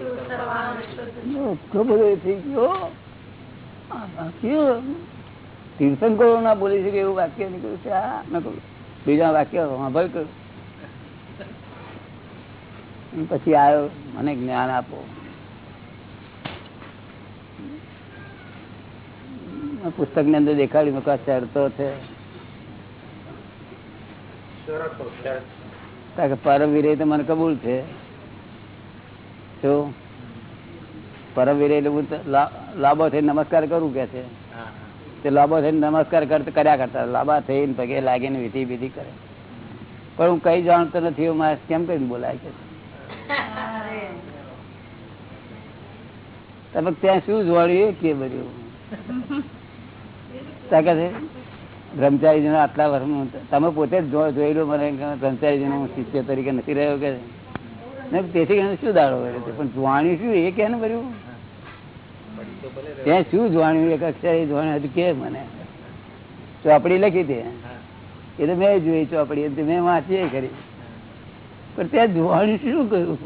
A: એટલો બધો થઈ ગયો? તીર્થંકરો ના બોલી શકે એવું વાક્ય નીકળ્યું છે આ કહ્યું. બીજા વાક્ય સાંભળ કર્યું પછી આવ્યો મને જ્ઞાન આપો. પુસ્તકની અંદર દેખાડ્યું મેં શરતો છે. પરમ વિરય તો મને કબૂલ છે. શું પરમ એટલે હું લાંબો થઈને નમસ્કાર કરું કે છે? તે લાંબો થઈને નમસ્કાર કરતા કર્યા કરતા લાંબા થઈને પગે લાગીને વિધિ વિધિ કરે. પણ હું કઈ જાણતો નથી મારે કેમ કરીને બોલાય કે છે? તમે ત્યાં શું જોડ્યું? કે બધું. બ્રહ્મચારીજી આટલા વર્ષ તમે પોતે જ જોયેલું મને કે બ્રહ્મચારીજી હું શિષ્ય તરીકે નથી રહ્યો કે તેથી શું દાડો કર્યો? પણ જોવાનું શું એ કે ને બધું? ત્યાં શું જોવાનું? એક અક્ષર એ જોવાણ્યું હતું કે મને? ચોપડી લખી દે એ તો મેં જોઈ ચોપડી તો મેં વાંચી કરી. પણ ત્યાં જોવાનું શું કહ્યું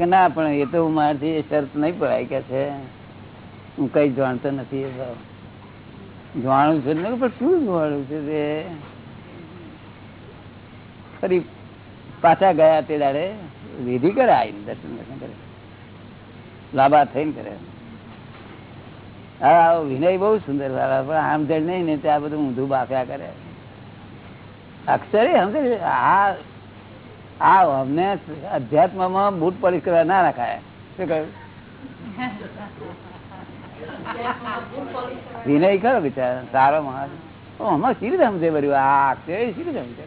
A: કે ના પણ એ તો હું મારાથી શરત નહીં પડાય કે છે. હું કઈ જાણતો નથી એ ભાવ જાણું છે ને પણ શું જોવાનું છે તે? ફરી પાછા ગયા તે દાડે. વિધિ કરે આવીને દર્શન દર્શન કરે. લાભા થઈને કરે. હા વિનય બહુ સુંદર પણ આમ નહીં ને ત્યાં બધું ઊંધું બાફ્યા કરે. અક્ષરે સમજે આ આ અમને અધ્યાત્મમાં બૂટ પોલિશ કરવા ના રાખાય. શું કહ્યું? વિનય ખરો બિચારા? સારો માણસ. હમણાં રીતે સમજે બધું? આ અક્ષરે સી રીતે સમજે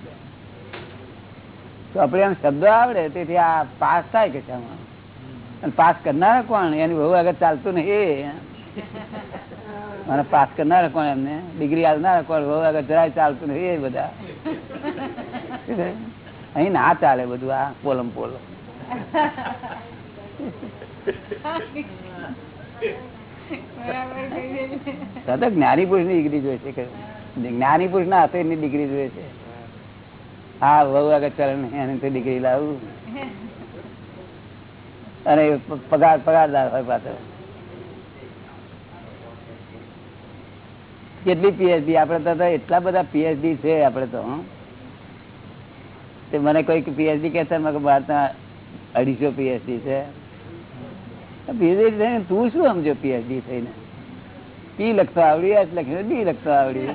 A: તો આપણે આમ શબ્દો આવડે, તેથી આ પાસ થાય કે છે આમાં અને પાસ કરનારા કોણ? એની બહુ આગળ ચાલતું એ. મને પાસ કરનારા કોણ એમને? ડિગ્રી આવનારા કોણ? બહુ આગળ જરાય ચાલતું નહીં. એ બધા. અહીં ના ચાલે બધું આ પોલમ પોલમ જ્ઞાની પુરુષની ડિગ્રી જોઈએ છે જ્ઞાની પુરુષ ના એની ડિગ્રી જોઈએ છે. હા બહુ આગળ ચરણ એની તો ડિગ્રી લાવું. અને પગાર પગારદાર હોય પાછો. કેટલી પીએચડી આપડે તો એટલા બધા પીએચડી છે આપડે તો મને કોઈ પીએચડી કહેતા મેં કહ્યું, અઢીસો પીએચડી છે. પીએચડી થઈને તું શું સમજો પીએચડી થઈને? પી લખતો આવડી એચ લખીને બી લખતો આવડી.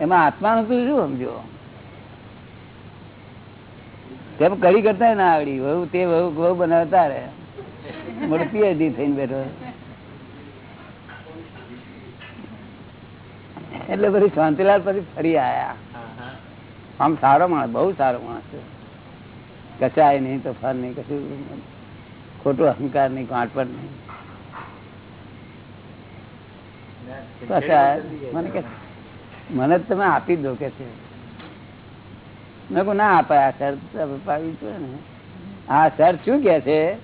A: એમાં આત્માનું તું શું સમજો તેમ કરી કરતા ના આવડી વહુ તે વહુ વહુ બનાવતા રે મળતી હતી થઈને બેઠો. એટલે પછી શાંતિલાલ પછી ફરી આયા. આમ સારો માણસ બહુ સારો માણસ છે. કચાય નહીં તોફાન નહીં કશું ખોટું અહંકાર નહીં ગાંઠપણ નહીં. પાછા મને કે મને તમે આપી દો કે છે. મેં કહું ના અપાય આ શરત શું કે છે?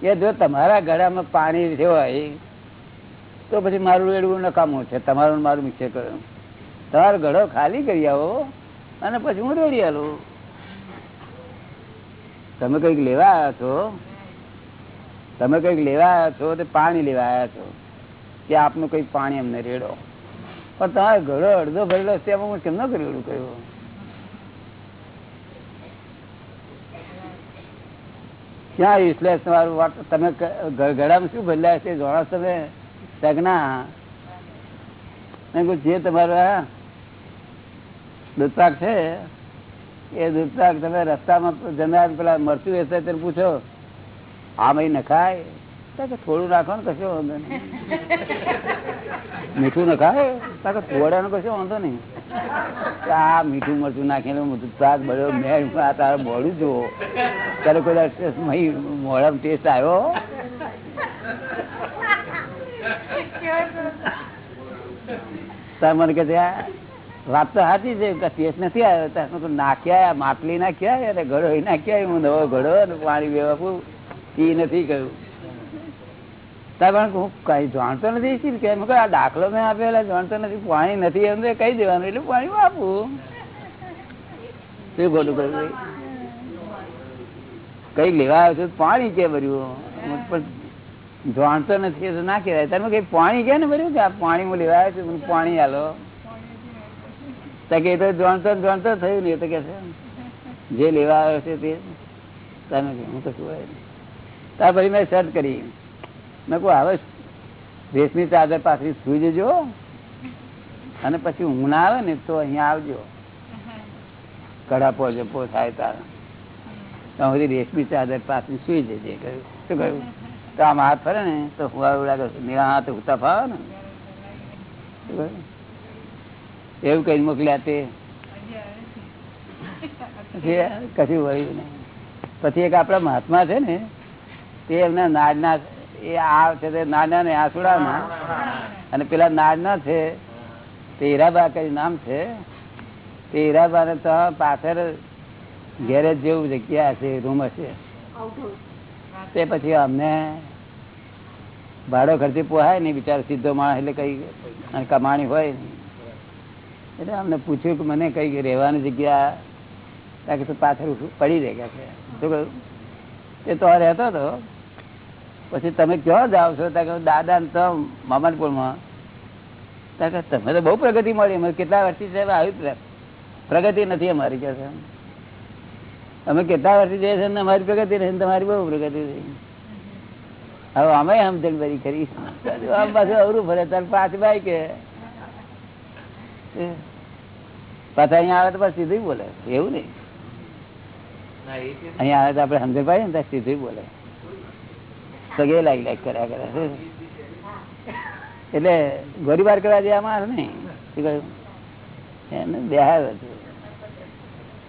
A: કે જો તમારા ગળામાં પાણી હોય તો પછી મારું એડવું નકામું છે. તમારું મારું મિક્સર કર્યું તમારો ગળો ખાલી કરી આવો અને પછી હું રેડી આલું તમે કંઈક લેવા આવ્યા છો? તમે કંઈક લેવા આવ્યા છો તે પાણી લેવા આવ્યા છો? કે આપનું કંઈક પાણી અમને રેડો? પણ તમારો ઘડો અડધો ભરેલો છે, એમાં હું કેમ ન રેડું કહ્યું? ક્યાં યુઝલેસ તમારું તમે ગળામાં શું બદલાય છે? જોણા તમે? સગના? જે તમારા દૂધપાક છે એ દૂધપાક તમે રસ્તામાં જમ્યા પેલા મરચું હશે તેને પૂછો આ મહી નખાય? થોડું નાખો ને કશો વાંધો નહીં. મીઠું નખાય? તો કે થોડાનો કશો વાંધો નહીં. આ મીઠું મરચું નાખીને શાક બળ્યો મેં આ તારે મોડું જુઓ તારે કોઈ મોડા ટેસ્ટ આવ્યો. તાર મને કે વાત તો સાચી છે ટેસ્ટ નથી આવ્યો. ત્યાં નાખ્યા માટલી નાખ્યા અને ઘડો નાખ્યા હું નવો ઘડો પાણી વેવાપું એ નથી કહ્યું પણ હું કઈ જાણતો નથી કે? આ દાખલો મેં આપેલા, જાણતો નથી, પાણી નથી. એમ કહી દેવાનું, એટલે પાણી આપું શું ખોટું કહ્યું કઈ લેવા આવ્યો છું? પાણી કે ભર્યું? પણ જાણતો નથી તો ના કહેવાય. તમે કઈ પાણી કે ને ભર્યું કે આ પાણી હું લેવા આવ્યો છું? પાણી હાલો કે તો જાણતો જાણતો થયું ને એ તો કે છે. જે લેવા આવ્યો છે તે. તમે હું તો શું તાર પછી મેં સર્ચ કરી. હવે રેશમી ચાદર પાછળ સુઈ જજો અને પછી ઊંઘ ના આવે ને તો અહીંયા આવજો. કડા પોજો પોસાય તારા. સુધી રેશમી ચાદર પાછળ સુઈ જજે, કહ્યું. શું કહ્યું? તો આમ હાથ ફરે ને, તો હુવારું લાગે નીળા હાથ ઉતા ફાવે ને. એવું કઈ મોકલ્યા તે. કશું વળ્યું નહીં. પછી એક આપણા મહાત્મા છે ને, તે એમના નાડના એ આ છે તે નાના ને આસુડાના. અને પેલા નાના છે, તે હીરાબા કઈ નામ છે. તે હીરાબા ને તો પાછળ ગેરેજ જેવું જગ્યા છે રૂમ હશે. તે પછી અમને ભાડો ખર્ચે પોહાય નહીં, બિચારો સીધો માણસ એટલે કઈ કમાણી હોય એટલે અમને પૂછ્યું કે મને કઈ રહેવાની જગ્યા પાછળ પડી રહે છે. શું કહ્યું, તે તો રહેતો હતો પછી તમે ક્યાં જાઓ છો? દાદા ને તમ મામાનપુરમાં તમે તો બહુ પ્રગતિ મળી. અમે કેટલા વર્ષથી સાહેબ આવી પ્રગતિ નથી અમારી કે અમે કેટલા વર્ષથી જઈએ છીએ ને અમારી પ્રગતિ નથી તમારી બહુ પ્રગતિ થઈ હવે અમે સમજણ બરી કરી આમ પાછું અવરું ફરે તાર પાંચ ભાઈ કે. પાછા અહીંયા આવે તો પાછું સીધું બોલે. એવું નહીં. અહીંયા આવે તો આપડે સમજણ પાડીએ ને ત્યાં સીધું બોલે. સગે લાગી લાગ કર્યા કરે એટલે ગોળીબાર કરવા જેવા માણસ નહીં. એને બેહાર હતું.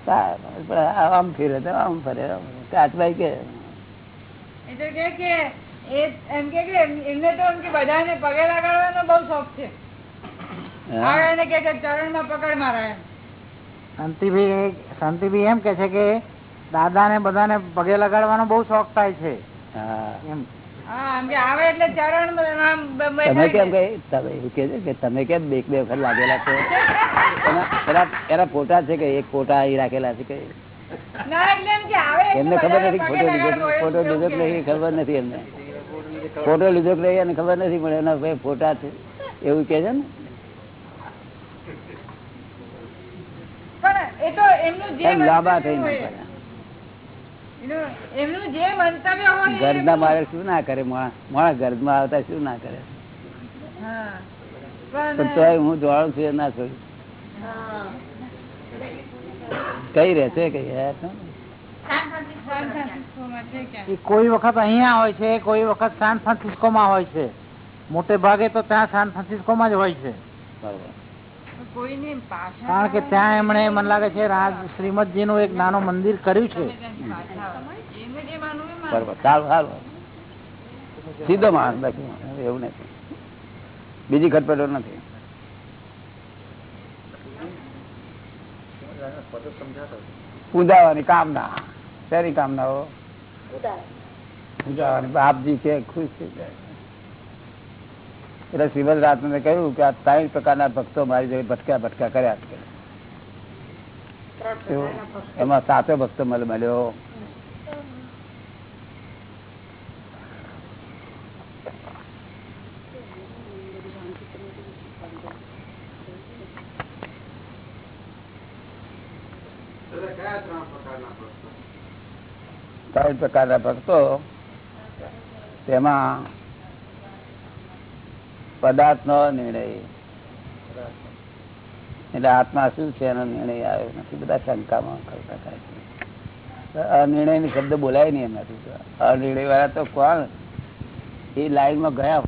A: આમ ફેરે તો આમ ફરે કાચભાઈ કે
H: એ તો કે કે એ એમ કે કે એમને તો એમ કે બધાને પગે લગાડવાનો બહુ શોખ છે.
A: હા.
H: આ એને કે કે ચરણમાં પકડ મારા એમ.
E: શાંતિભાઈ શાંતિભાઈ એમ કે છે કે દાદા ને બધાને પગે લગાડવાનો બહુ શોખ થાય છે.
A: તમે કેમ બે બે વખત લાગેલા છો? એના ફોટા છે કે એક ફોટા અહીં રાખેલા છે કે? એમને ખબર નથી ફોટો લીધો ફોટો લીધો કે નહીં ખબર નથી એમને. ફોટો લીધો કે નહીં એને ખબર નથી પણ એના ભાઈ ફોટા છે. એવું કે છે ને?
H: એ
A: લાંબા થઈને
H: હોય, એનું- એમનું જે મંતવ્ય હોય એ
A: ગર્દના મારે શું ના કરે? માણસ માણસ ગર્દમાં આવતા શું ના કરે? પણ
H: પણ
A: હું જોડું છું ના છોડું કઈ રહે કઈ?
E: કોઈ વખત અહીંયા હોય છે કોઈ વખત સાન ફ્રાન્સિસ્કો માં હોય છે. મોટે ભાગે તો ત્યાં સાન ફ્રાન્સિસ્કો માં જ હોય છે.
A: બરોબર.
E: કારણ કે ત્યાં એમણે મને લાગે છે રાજ શ્રીમદજી નું એક નાનું મંદિર કર્યું છે.
A: સીધો માણસ બાકી એવું નથી. બીજી ખટપટો નથી. પૂજાવાની કામના શેરી કામનાઓ પૂજાવાની. બાપજી છે ખુશ થઈ જાય. એટલે શ્રીમદ રાત્રે કહ્યું કે આ ત્રણ પ્રકારના ભક્તો મારી જોડે ભટકા ભટકા કર્યા એમાં સાચો ભક્તો મને મળ્યો. ત્રણ પ્રકારના ભક્તો તેમાં પદાર્થ નો નિર્ણય. એટલે આત્મા શું છે એનો નિર્ણય આવ્યો નથી, બધા શંકામાં કરતા થાય અનિર્ણય શબ્દ બોલાય નહીં એમનાથી અનિર્ણય વાળા તો કોણ? એ લાઈનમાં ગયા